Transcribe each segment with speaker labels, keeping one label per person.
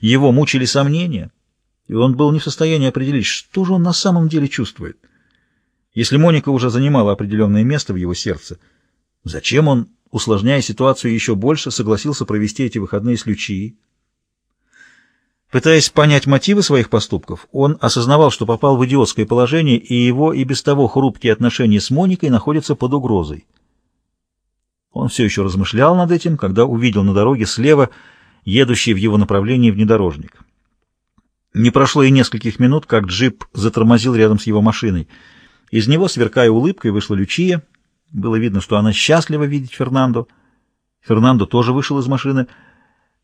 Speaker 1: Его мучили сомнения, и он был не в состоянии определить, что же он на самом деле чувствует. Если Моника уже занимала определенное место в его сердце, зачем он, усложняя ситуацию еще больше, согласился провести эти выходные с Лючией? Пытаясь понять мотивы своих поступков, он осознавал, что попал в идиотское положение, и его и без того хрупкие отношения с Моникой находятся под угрозой. Он все еще размышлял над этим, когда увидел на дороге слева едущий в его направлении внедорожник. Не прошло и нескольких минут, как джип затормозил рядом с его машиной. Из него, сверкая улыбкой, вышла Лючия. Было видно, что она счастлива видеть Фернандо. Фернандо тоже вышел из машины.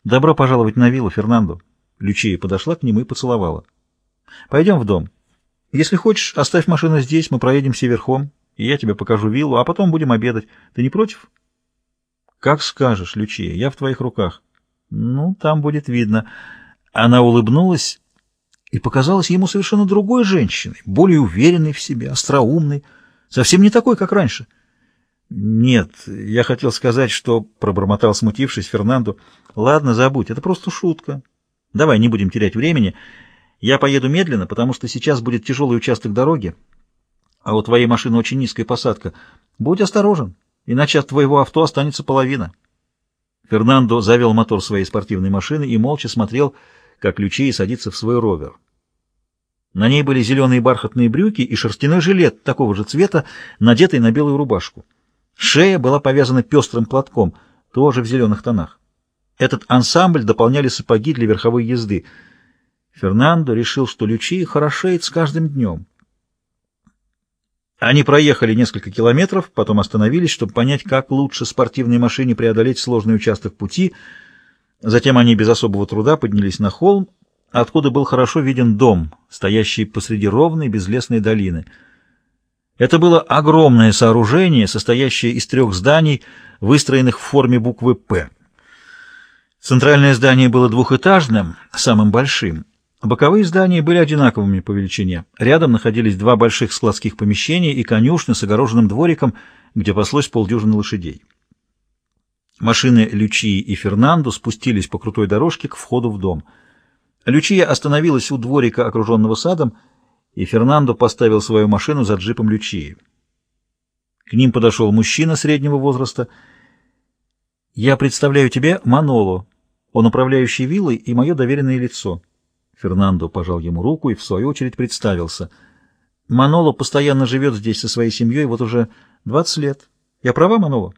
Speaker 1: «Добро пожаловать на виллу, Фернандо!» Лючия подошла к нему и поцеловала. «Пойдем в дом. Если хочешь, оставь машину здесь, мы проедемся верхом, и я тебе покажу виллу, а потом будем обедать. Ты не против?» «Как скажешь, Лючия, я в твоих руках». «Ну, там будет видно». Она улыбнулась и показалась ему совершенно другой женщиной, более уверенной в себе, остроумной, совсем не такой, как раньше. «Нет, я хотел сказать, что...» — пробормотал, смутившись, Фернандо. «Ладно, забудь, это просто шутка. Давай не будем терять времени. Я поеду медленно, потому что сейчас будет тяжелый участок дороги, а у твоей машины очень низкая посадка. Будь осторожен, иначе от твоего авто останется половина». Фернандо завел мотор своей спортивной машины и молча смотрел, как Лючей садится в свой ровер. На ней были зеленые бархатные брюки и шерстяной жилет такого же цвета, надетый на белую рубашку. Шея была повязана пестрым платком, тоже в зеленых тонах. Этот ансамбль дополняли сапоги для верховой езды. Фернандо решил, что Лючи хорошеет с каждым днем. Они проехали несколько километров, потом остановились, чтобы понять, как лучше спортивной машине преодолеть сложный участок пути. Затем они без особого труда поднялись на холм, откуда был хорошо виден дом, стоящий посреди ровной безлесной долины. Это было огромное сооружение, состоящее из трех зданий, выстроенных в форме буквы «П». Центральное здание было двухэтажным, самым большим. Боковые здания были одинаковыми по величине. Рядом находились два больших складских помещения и конюшня с огороженным двориком, где паслось полдюжины лошадей. Машины Лючии и Фернандо спустились по крутой дорожке к входу в дом — Лючия остановилась у дворика, окруженного садом, и Фернандо поставил свою машину за джипом Лючии. К ним подошел мужчина среднего возраста. «Я представляю тебе Маноло, он управляющий виллой и мое доверенное лицо». Фернандо пожал ему руку и, в свою очередь, представился. «Маноло постоянно живет здесь со своей семьей вот уже 20 лет. Я права, Маноло?»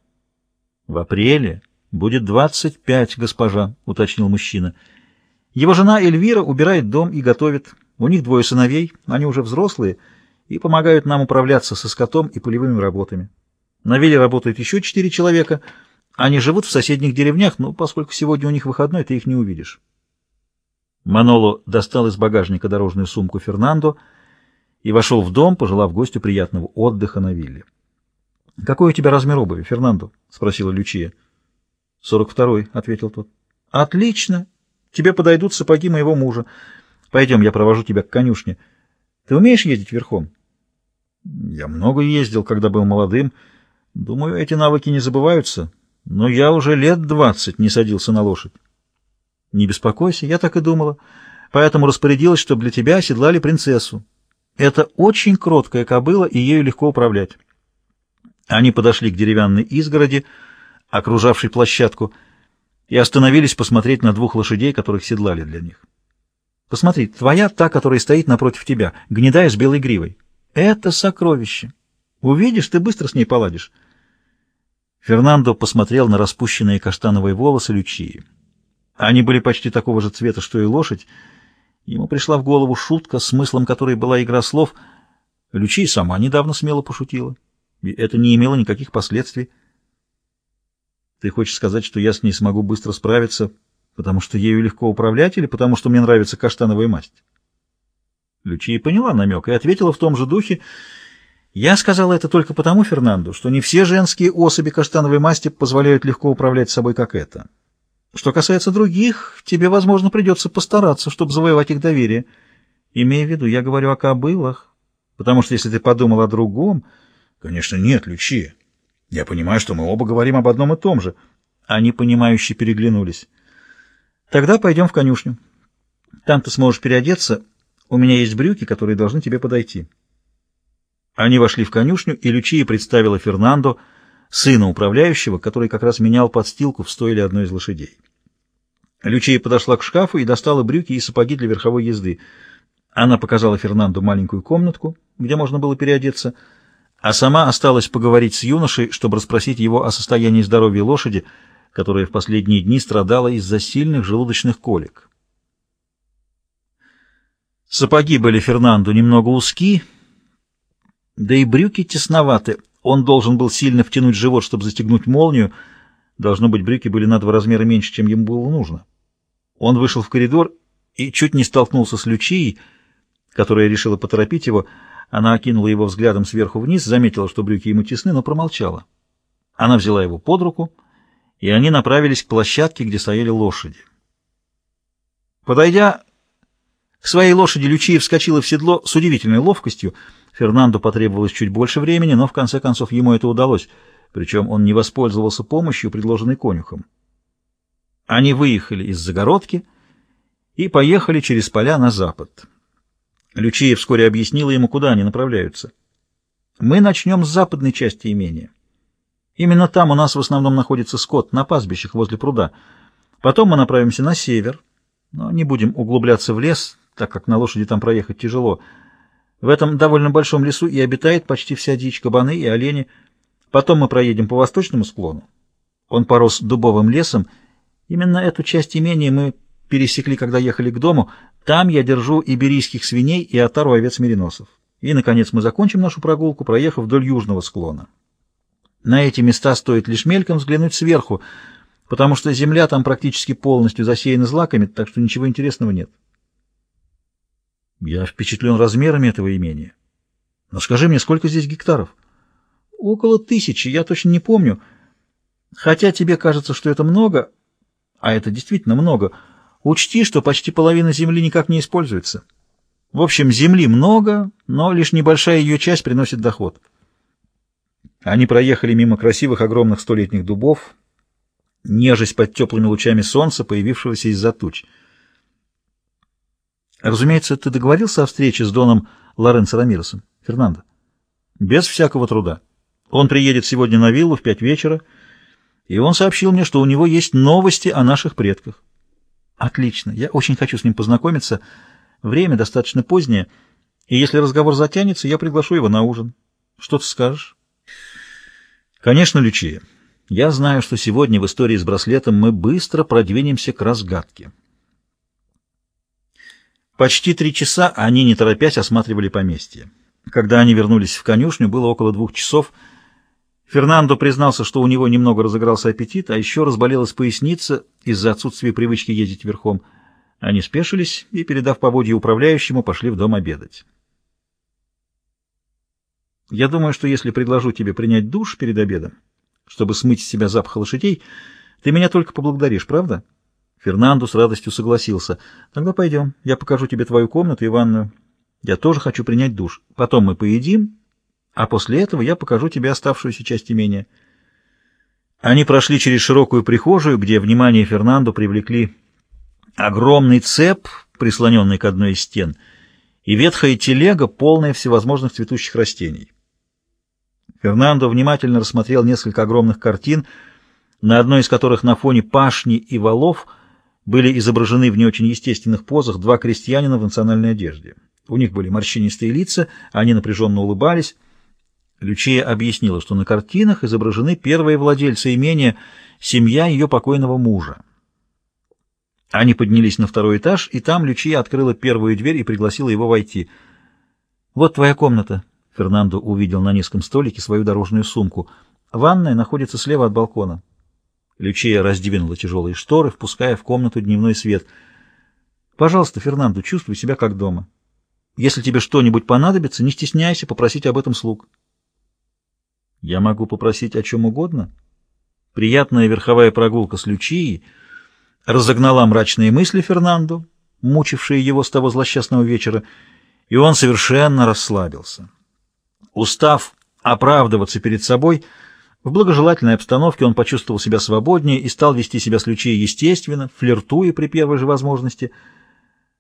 Speaker 1: «В апреле будет 25, госпожа», — уточнил мужчина. Его жена Эльвира убирает дом и готовит. У них двое сыновей, они уже взрослые, и помогают нам управляться со скотом и полевыми работами. На вилле работают еще четыре человека. Они живут в соседних деревнях, но поскольку сегодня у них выходной, ты их не увидишь. Маноло достал из багажника дорожную сумку Фернандо и вошел в дом, пожелав гостю приятного отдыха на вилле. — Какой у тебя размер обуви, Фернандо? — спросила Лючия. — Сорок второй, — ответил тот. — Отлично! Тебе подойдут сапоги моего мужа. Пойдем, я провожу тебя к конюшне. Ты умеешь ездить верхом? Я много ездил, когда был молодым. Думаю, эти навыки не забываются. Но я уже лет двадцать не садился на лошадь. Не беспокойся, я так и думала. Поэтому распорядилась, чтобы для тебя оседлали принцессу. Это очень кроткая кобыла, и ею легко управлять. Они подошли к деревянной изгороди, окружавшей площадку, и остановились посмотреть на двух лошадей, которых седлали для них. Посмотри, твоя та, которая стоит напротив тебя, гнедая с белой гривой. Это сокровище. Увидишь, ты быстро с ней поладишь. Фернандо посмотрел на распущенные каштановые волосы Лючии. Они были почти такого же цвета, что и лошадь. Ему пришла в голову шутка, смыслом которой была игра слов. Лючия сама недавно смело пошутила, и это не имело никаких последствий. Ты хочешь сказать, что я с ней смогу быстро справиться, потому что ею легко управлять или потому что мне нравится каштановая масть? Лючия поняла намек и ответила в том же духе. Я сказала это только потому, Фернандо, что не все женские особи каштановой масти позволяют легко управлять собой, как это. Что касается других, тебе, возможно, придется постараться, чтобы завоевать их доверие. Имея в виду, я говорю о кобылах, потому что если ты подумал о другом... Конечно, нет, Лючия. Я понимаю, что мы оба говорим об одном и том же. Они, понимающе переглянулись. Тогда пойдем в конюшню. Там ты сможешь переодеться. У меня есть брюки, которые должны тебе подойти». Они вошли в конюшню, и Лючия представила Фернандо, сына управляющего, который как раз менял подстилку в стойле одной из лошадей. Лючия подошла к шкафу и достала брюки и сапоги для верховой езды. Она показала Фернандо маленькую комнатку, где можно было переодеться, а сама осталась поговорить с юношей, чтобы расспросить его о состоянии здоровья лошади, которая в последние дни страдала из-за сильных желудочных колик. Сапоги были Фернандо немного узки, да и брюки тесноваты. Он должен был сильно втянуть живот, чтобы застегнуть молнию. Должно быть, брюки были на два размера меньше, чем ему было нужно. Он вышел в коридор и чуть не столкнулся с Лючией, которая решила поторопить его. Она окинула его взглядом сверху вниз, заметила, что брюки ему тесны, но промолчала. Она взяла его под руку, и они направились к площадке, где стояли лошади. Подойдя к своей лошади, Лючия вскочила в седло с удивительной ловкостью — Фернандо потребовалось чуть больше времени, но в конце концов ему это удалось, причем он не воспользовался помощью, предложенной конюхом. Они выехали из загородки и поехали через поля на запад. Лючия вскоре объяснила ему, куда они направляются. «Мы начнем с западной части имения. Именно там у нас в основном находится скот, на пастбищах возле пруда. Потом мы направимся на север, но не будем углубляться в лес, так как на лошади там проехать тяжело». В этом довольно большом лесу и обитает почти вся дичь, кабаны и олени. Потом мы проедем по восточному склону. Он порос дубовым лесом. Именно эту часть имения мы пересекли, когда ехали к дому. Там я держу иберийских свиней и отару овец-мериносов. И, наконец, мы закончим нашу прогулку, проехав вдоль южного склона. На эти места стоит лишь мельком взглянуть сверху, потому что земля там практически полностью засеяна злаками, так что ничего интересного нет. Я впечатлен размерами этого имения. Но скажи мне, сколько здесь гектаров? Около тысячи, я точно не помню. Хотя тебе кажется, что это много, а это действительно много, учти, что почти половина земли никак не используется. В общем, земли много, но лишь небольшая ее часть приносит доход. Они проехали мимо красивых огромных столетних дубов, нежесть под теплыми лучами солнца, появившегося из-за туч — Разумеется, ты договорился о встрече с Доном Лоренцо Рамиросом, Фернандо? Без всякого труда. Он приедет сегодня на виллу в пять вечера, и он сообщил мне, что у него есть новости о наших предках. Отлично. Я очень хочу с ним познакомиться. Время достаточно позднее, и если разговор затянется, я приглашу его на ужин. Что ты скажешь? Конечно, Лючия. Я знаю, что сегодня в истории с браслетом мы быстро продвинемся к разгадке. Почти три часа они, не торопясь, осматривали поместье. Когда они вернулись в конюшню, было около двух часов. Фернандо признался, что у него немного разыгрался аппетит, а еще разболелась поясница из-за отсутствия привычки ездить верхом. Они спешились и, передав поводье управляющему, пошли в дом обедать. «Я думаю, что если предложу тебе принять душ перед обедом, чтобы смыть с себя запах лошадей, ты меня только поблагодаришь, правда?» Фернандо с радостью согласился. «Тогда пойдем. Я покажу тебе твою комнату и ванную. Я тоже хочу принять душ. Потом мы поедим, а после этого я покажу тебе оставшуюся часть имения». Они прошли через широкую прихожую, где внимание Фернандо привлекли огромный цеп, прислоненный к одной из стен, и ветхая телега, полная всевозможных цветущих растений. Фернандо внимательно рассмотрел несколько огромных картин, на одной из которых на фоне пашни и валов – были изображены в не очень естественных позах два крестьянина в национальной одежде. У них были морщинистые лица, они напряженно улыбались. Лючия объяснила, что на картинах изображены первые владельцы имения, семья ее покойного мужа. Они поднялись на второй этаж, и там Лючия открыла первую дверь и пригласила его войти. «Вот твоя комната», — Фернандо увидел на низком столике свою дорожную сумку. «Ванная находится слева от балкона». Лючия раздвинула тяжелые шторы, впуская в комнату дневной свет. «Пожалуйста, Фернандо, чувствуй себя как дома. Если тебе что-нибудь понадобится, не стесняйся попросить об этом слуг». «Я могу попросить о чем угодно?» Приятная верховая прогулка с Лючией разогнала мрачные мысли Фернандо, мучившие его с того злосчастного вечера, и он совершенно расслабился. Устав оправдываться перед собой, — в благожелательной обстановке он почувствовал себя свободнее и стал вести себя с Лючией естественно, флиртуя при первой же возможности —